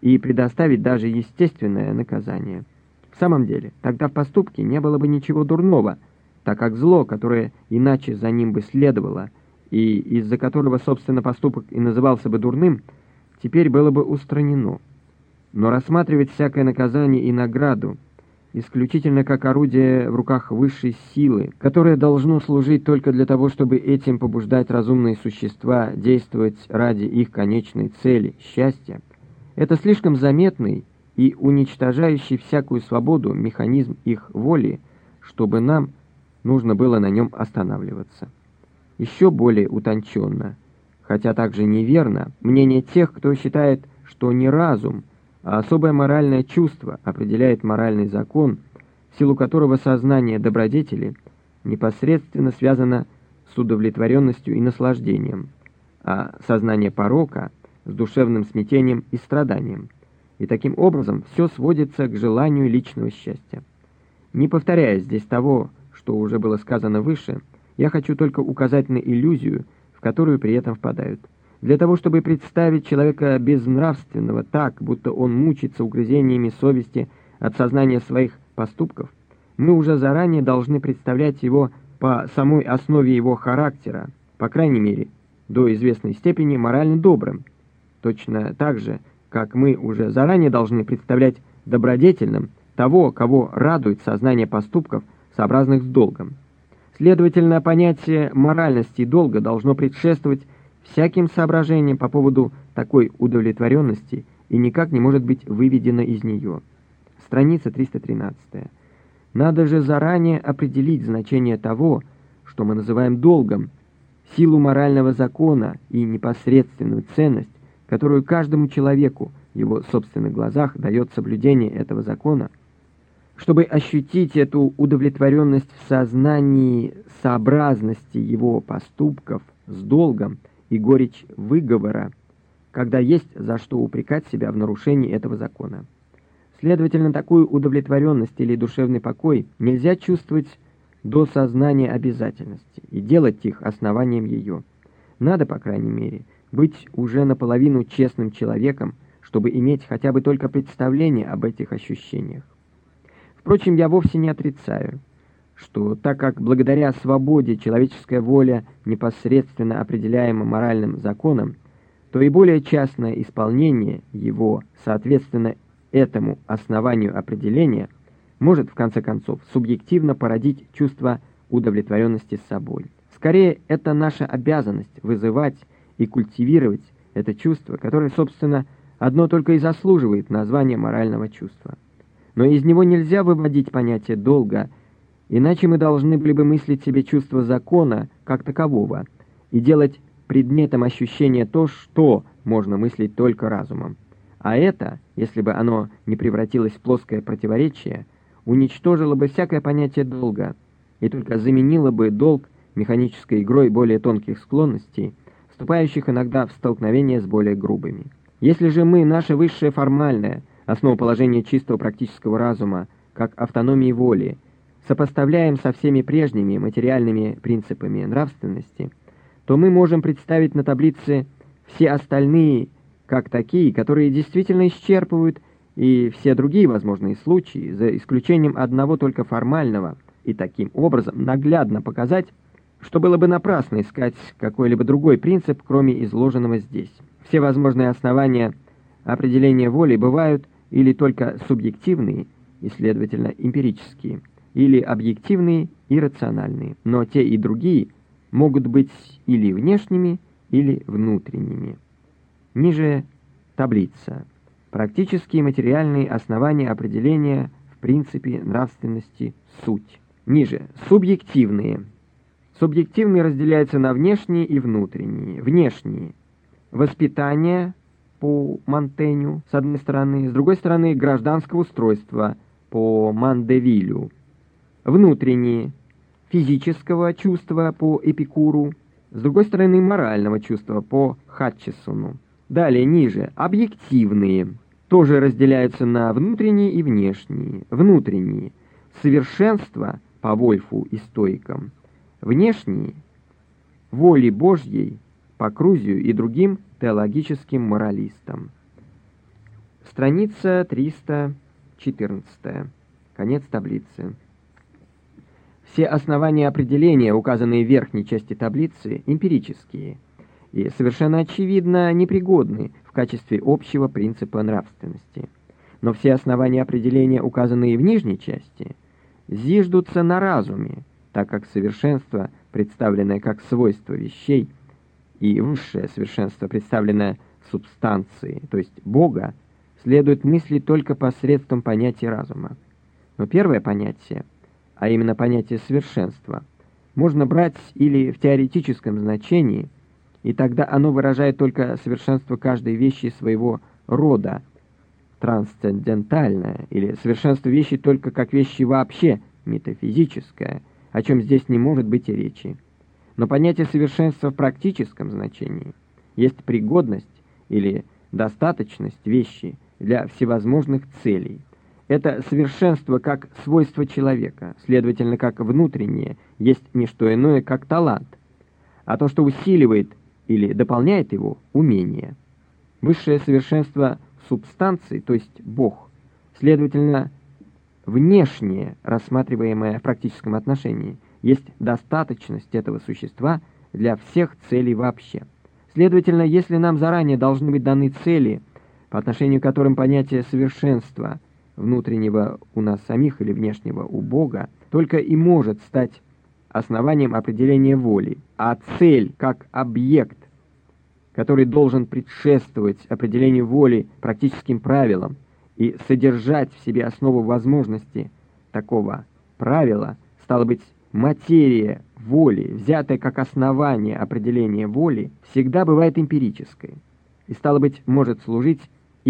и предоставить даже естественное наказание. В самом деле, тогда в поступке не было бы ничего дурного, так как зло, которое иначе за ним бы следовало, и из-за которого, собственно, поступок и назывался бы дурным, теперь было бы устранено. Но рассматривать всякое наказание и награду исключительно как орудие в руках высшей силы, которое должно служить только для того, чтобы этим побуждать разумные существа действовать ради их конечной цели – счастья, это слишком заметный и уничтожающий всякую свободу механизм их воли, чтобы нам нужно было на нем останавливаться. Еще более утонченно, хотя также неверно, мнение тех, кто считает, что не разум, а особое моральное чувство определяет моральный закон, в силу которого сознание добродетели непосредственно связано с удовлетворенностью и наслаждением, а сознание порока с душевным смятением и страданием – и таким образом все сводится к желанию личного счастья. Не повторяя здесь того, что уже было сказано выше, я хочу только указать на иллюзию, в которую при этом впадают. Для того, чтобы представить человека безнравственного так, будто он мучится угрызениями совести от сознания своих поступков, мы уже заранее должны представлять его по самой основе его характера, по крайней мере, до известной степени морально добрым. Точно так же, как мы уже заранее должны представлять добродетельным того, кого радует сознание поступков, сообразных с долгом. Следовательно, понятие моральности и долга должно предшествовать всяким соображениям по поводу такой удовлетворенности и никак не может быть выведено из нее. Страница 313. Надо же заранее определить значение того, что мы называем долгом, силу морального закона и непосредственную ценность, которую каждому человеку в его собственных глазах дает соблюдение этого закона, чтобы ощутить эту удовлетворенность в сознании сообразности его поступков с долгом и горечь выговора, когда есть за что упрекать себя в нарушении этого закона. Следовательно, такую удовлетворенность или душевный покой нельзя чувствовать до сознания обязательности и делать их основанием ее. Надо, по крайней мере, быть уже наполовину честным человеком, чтобы иметь хотя бы только представление об этих ощущениях. Впрочем, я вовсе не отрицаю, что так как благодаря свободе человеческая воля непосредственно определяема моральным законом, то и более частное исполнение его, соответственно, этому основанию определения, может, в конце концов, субъективно породить чувство удовлетворенности с собой. Скорее, это наша обязанность вызывать и культивировать это чувство, которое, собственно, одно только и заслуживает названия морального чувства но из него нельзя выводить понятие долга, иначе мы должны были бы мыслить себе чувство закона как такового и делать предметом ощущения то, что можно мыслить только разумом. А это, если бы оно не превратилось в плоское противоречие, уничтожило бы всякое понятие долга и только заменило бы долг механической игрой более тонких склонностей, вступающих иногда в столкновение с более грубыми. Если же мы, наше высшее формальное, основоположение чистого практического разума, как автономии воли, сопоставляем со всеми прежними материальными принципами нравственности, то мы можем представить на таблице все остальные как такие, которые действительно исчерпывают и все другие возможные случаи, за исключением одного только формального, и таким образом наглядно показать, что было бы напрасно искать какой-либо другой принцип, кроме изложенного здесь. Все возможные основания определения воли бывают или только субъективные и, следовательно, эмпирические, или объективные и рациональные, но те и другие могут быть или внешними, или внутренними. Ниже таблица. Практические материальные основания определения в принципе нравственности суть. Ниже. Субъективные. Субъективные разделяются на внешние и внутренние. Внешние. Воспитание, по Монтеню, с одной стороны, с другой стороны, гражданского устройства по Мандевилю, внутренние, физического чувства по Эпикуру, с другой стороны, морального чувства по Хатчесону. Далее, ниже, объективные, тоже разделяются на внутренние и внешние. Внутренние, совершенство по Вольфу и стойкам, внешние, воли Божьей по Крузию и другим теологическим моралистам. Страница 314. Конец таблицы. Все основания определения, указанные в верхней части таблицы, эмпирические и совершенно очевидно непригодны в качестве общего принципа нравственности. Но все основания определения, указанные в нижней части, зиждутся на разуме, так как совершенство, представленное как свойство вещей, и высшее совершенство, представленное в субстанции, то есть Бога, следует мыслить только посредством понятия разума. Но первое понятие, а именно понятие совершенства, можно брать или в теоретическом значении, и тогда оно выражает только совершенство каждой вещи своего рода, трансцендентальное, или совершенство вещи только как вещи вообще, метафизическое, о чем здесь не может быть и речи. Но понятие совершенства в практическом значении есть пригодность или достаточность вещи для всевозможных целей. Это совершенство как свойство человека, следовательно, как внутреннее, есть не что иное, как талант, а то, что усиливает или дополняет его, умение. Высшее совершенство субстанции, то есть Бог, следовательно, внешнее, рассматриваемое в практическом отношении – есть достаточность этого существа для всех целей вообще. Следовательно, если нам заранее должны быть даны цели, по отношению к которым понятие совершенства внутреннего у нас самих или внешнего у Бога только и может стать основанием определения воли, а цель как объект, который должен предшествовать определению воли практическим правилам и содержать в себе основу возможности такого правила, стало быть, материя воли, взятая как основание определения воли, всегда бывает эмпирической и, стало быть, может служить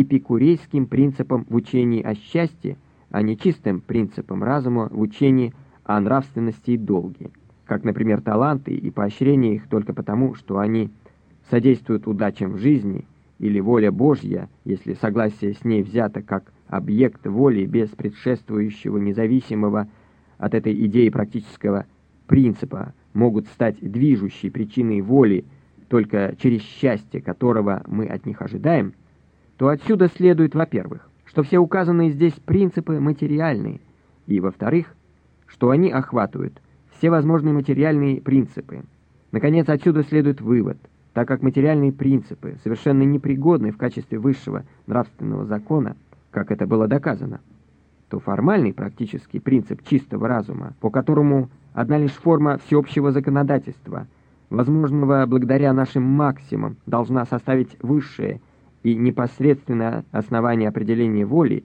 эпикурейским принципом в учении о счастье, а не чистым принципом разума в учении о нравственности и долге, как, например, таланты и поощрение их только потому, что они содействуют удачам в жизни, или воля Божья, если согласие с ней взято как объект воли без предшествующего независимого от этой идеи практического принципа, могут стать движущей причиной воли только через счастье, которого мы от них ожидаем, то отсюда следует, во-первых, что все указанные здесь принципы материальные, и, во-вторых, что они охватывают все возможные материальные принципы. Наконец, отсюда следует вывод, так как материальные принципы совершенно непригодны в качестве высшего нравственного закона, как это было доказано, то формальный практический принцип чистого разума, по которому одна лишь форма всеобщего законодательства, возможного благодаря нашим максимам, должна составить высшее и непосредственное основание определения воли,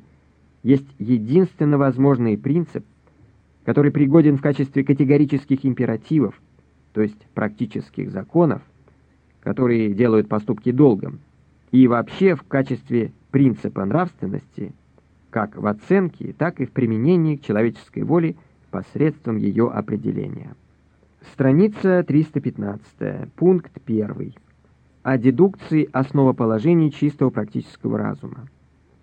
есть единственно возможный принцип, который пригоден в качестве категорических императивов, то есть практических законов, которые делают поступки долгом, и вообще в качестве принципа нравственности, как в оценке, так и в применении к человеческой воле посредством ее определения. Страница 315, пункт 1 о дедукции основоположений чистого практического разума.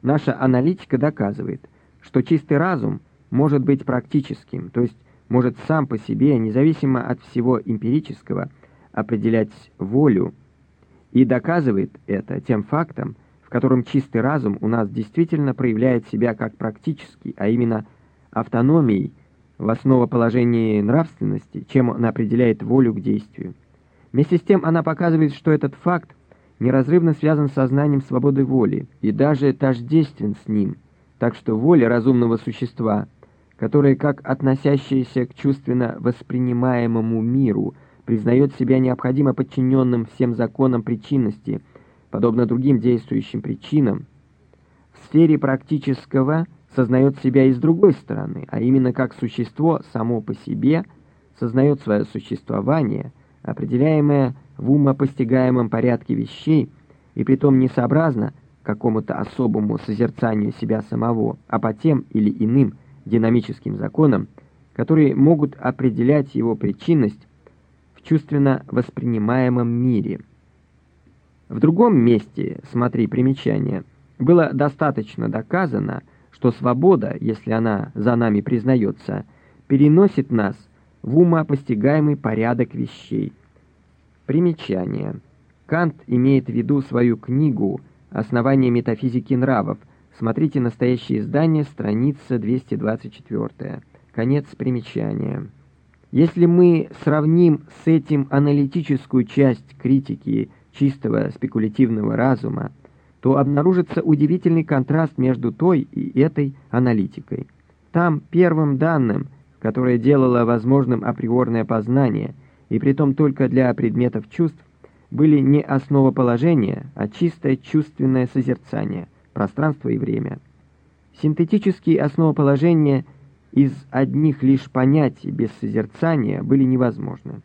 Наша аналитика доказывает, что чистый разум может быть практическим, то есть может сам по себе, независимо от всего эмпирического, определять волю, и доказывает это тем фактом, в котором чистый разум у нас действительно проявляет себя как практический, а именно автономией в основоположении нравственности, чем он определяет волю к действию. Вместе с тем она показывает, что этот факт неразрывно связан с сознанием свободы воли и даже тождествен с ним, так что воля разумного существа, которая как относящаяся к чувственно воспринимаемому миру признает себя необходимо подчиненным всем законам причинности, подобно другим действующим причинам, в сфере практического сознает себя и с другой стороны, а именно как существо само по себе сознает свое существование – определяемое в умопостигаемом порядке вещей, и притом не сообразно какому-то особому созерцанию себя самого, а по тем или иным динамическим законам, которые могут определять его причинность в чувственно воспринимаемом мире. В другом месте, смотри примечание, было достаточно доказано, что свобода, если она за нами признается, переносит нас в умопостигаемый порядок вещей. Примечание. Кант имеет в виду свою книгу «Основание метафизики нравов». Смотрите настоящее издание, страница 224. Конец примечания. Если мы сравним с этим аналитическую часть критики чистого спекулятивного разума, то обнаружится удивительный контраст между той и этой аналитикой. Там первым данным – которое делало возможным априорное познание, и притом только для предметов чувств, были не основоположения, а чистое чувственное созерцание, пространство и время. Синтетические основоположения из одних лишь понятий без созерцания были невозможны.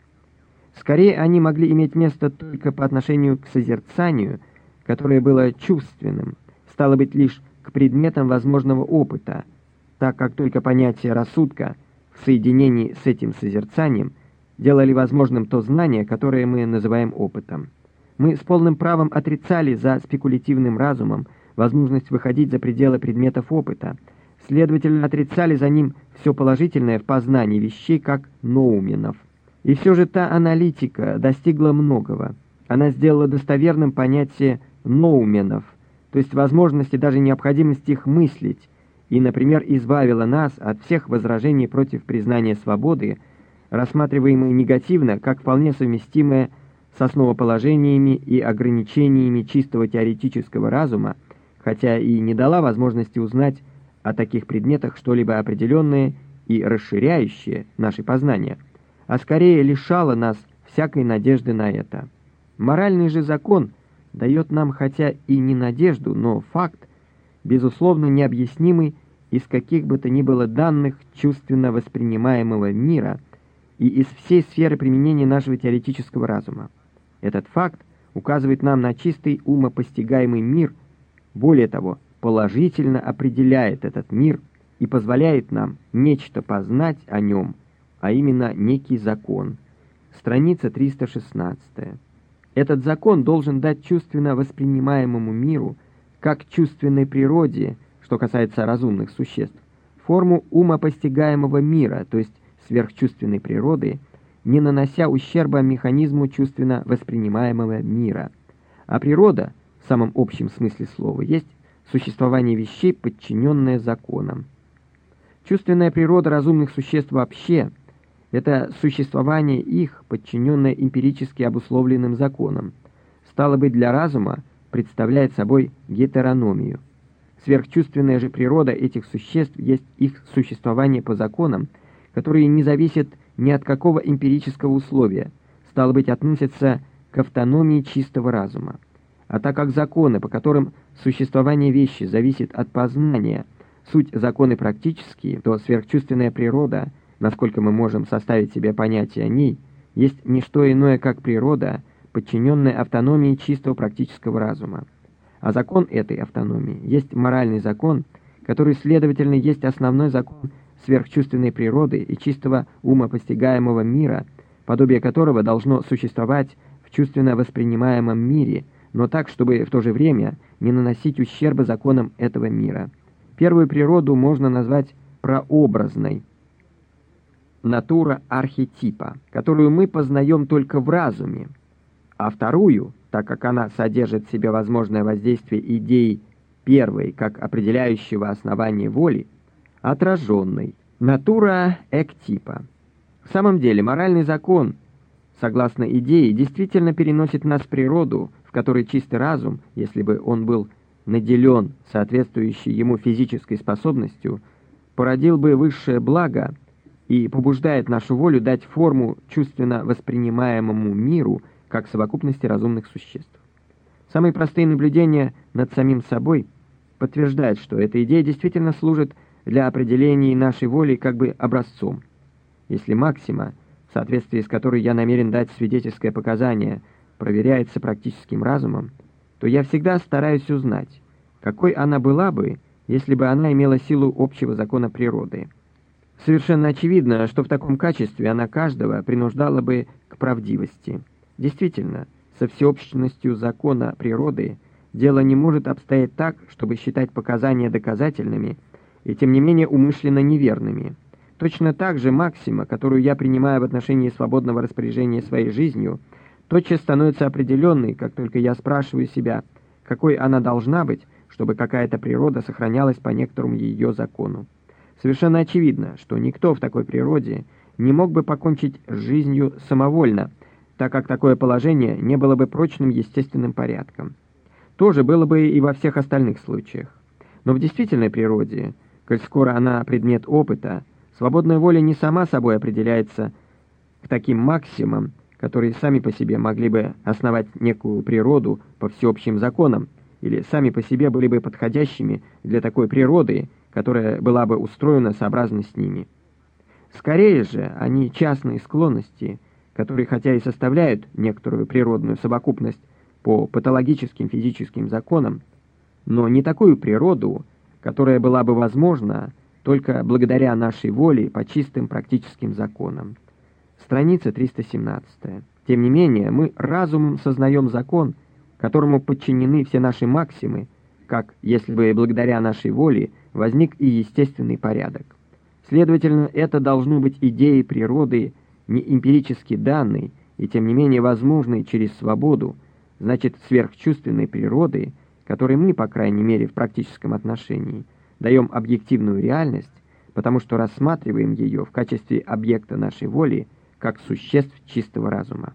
Скорее, они могли иметь место только по отношению к созерцанию, которое было чувственным, стало быть лишь к предметам возможного опыта, так как только понятие рассудка – в соединении с этим созерцанием делали возможным то знание, которое мы называем опытом. Мы с полным правом отрицали за спекулятивным разумом возможность выходить за пределы предметов опыта, следовательно, отрицали за ним все положительное в познании вещей как ноуменов. И все же та аналитика достигла многого. Она сделала достоверным понятие ноуменов, то есть возможности даже необходимости их мыслить, и, например, избавила нас от всех возражений против признания свободы, рассматриваемой негативно, как вполне совместимое с основоположениями и ограничениями чистого теоретического разума, хотя и не дала возможности узнать о таких предметах что-либо определенное и расширяющее наши познания. а скорее лишало нас всякой надежды на это. Моральный же закон дает нам хотя и не надежду, но факт, безусловно необъяснимый из каких бы то ни было данных чувственно воспринимаемого мира и из всей сферы применения нашего теоретического разума. Этот факт указывает нам на чистый умопостигаемый мир, более того, положительно определяет этот мир и позволяет нам нечто познать о нем, а именно некий закон. Страница 316. Этот закон должен дать чувственно воспринимаемому миру, как чувственной природе, что касается разумных существ, форму умопостигаемого мира, то есть сверхчувственной природы, не нанося ущерба механизму чувственно воспринимаемого мира. А природа, в самом общем смысле слова, есть существование вещей, подчиненное законам. Чувственная природа разумных существ вообще – это существование их, подчиненное эмпирически обусловленным законам. Стало быть, для разума представляет собой гетерономию. Сверхчувственная же природа этих существ есть их существование по законам, которые не зависят ни от какого эмпирического условия, стало быть, относятся к автономии чистого разума. А так как законы, по которым существование вещи зависит от познания, суть законы практические, то сверхчувственная природа, насколько мы можем составить себе понятие о ней, есть не что иное, как природа, подчиненная автономии чистого практического разума. А закон этой автономии есть моральный закон, который, следовательно, есть основной закон сверхчувственной природы и чистого ума постигаемого мира, подобие которого должно существовать в чувственно воспринимаемом мире, но так, чтобы в то же время не наносить ущерба законам этого мира. Первую природу можно назвать прообразной, натура архетипа, которую мы познаем только в разуме, а вторую — так как она содержит в себе возможное воздействие идеи первой, как определяющего основание воли, отраженной, натура эктипа. В самом деле, моральный закон, согласно идее, действительно переносит нас в природу, в которой чистый разум, если бы он был наделен соответствующей ему физической способностью, породил бы высшее благо и побуждает нашу волю дать форму чувственно воспринимаемому миру – как совокупности разумных существ. Самые простые наблюдения над самим собой подтверждают, что эта идея действительно служит для определения нашей воли как бы образцом. Если максима, в соответствии с которой я намерен дать свидетельское показание, проверяется практическим разумом, то я всегда стараюсь узнать, какой она была бы, если бы она имела силу общего закона природы. Совершенно очевидно, что в таком качестве она каждого принуждала бы к правдивости – Действительно, со всеобщностью закона природы дело не может обстоять так, чтобы считать показания доказательными и тем не менее умышленно неверными. Точно так же максима, которую я принимаю в отношении свободного распоряжения своей жизнью, тотчас становится определенной, как только я спрашиваю себя, какой она должна быть, чтобы какая-то природа сохранялась по некоторому ее закону. Совершенно очевидно, что никто в такой природе не мог бы покончить с жизнью самовольно – так как такое положение не было бы прочным естественным порядком. То же было бы и во всех остальных случаях. Но в действительной природе, коль скоро она предмет опыта, свободная воля не сама собой определяется к таким максимам, которые сами по себе могли бы основать некую природу по всеобщим законам, или сами по себе были бы подходящими для такой природы, которая была бы устроена сообразно с ними. Скорее же, они частные склонности – которые хотя и составляют некоторую природную совокупность по патологическим физическим законам, но не такую природу, которая была бы возможна только благодаря нашей воле по чистым практическим законам. Страница 317. Тем не менее, мы разумом сознаем закон, которому подчинены все наши максимы, как если бы благодаря нашей воле возник и естественный порядок. Следовательно, это должно быть идеей природы, не эмпирически данный и тем не менее возможный через свободу, значит сверхчувственной природы, которой мы, по крайней мере в практическом отношении, даем объективную реальность, потому что рассматриваем ее в качестве объекта нашей воли как существ чистого разума.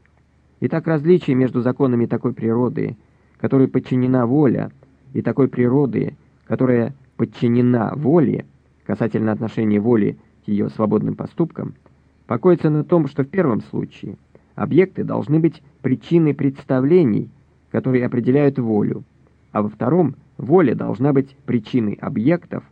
Итак, различие между законами такой природы, которой подчинена воля, и такой природы, которая подчинена воле, касательно отношения воли к ее свободным поступкам – покоится на том, что в первом случае объекты должны быть причиной представлений, которые определяют волю, а во втором воля должна быть причиной объектов,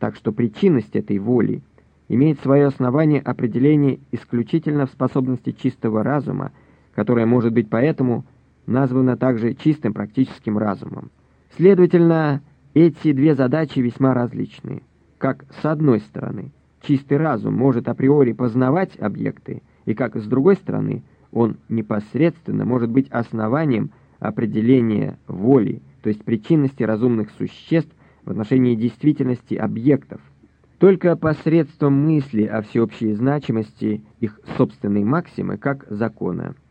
так что причинность этой воли имеет свое основание определение исключительно в способности чистого разума, которая может быть поэтому названа также чистым практическим разумом. Следовательно, эти две задачи весьма различны. Как с одной стороны, чистый разум может априори познавать объекты, и как с другой стороны, он непосредственно может быть основанием определения воли, то есть причинности разумных существ в отношении действительности объектов. Только посредством мысли о всеобщей значимости их собственной максимы как закона –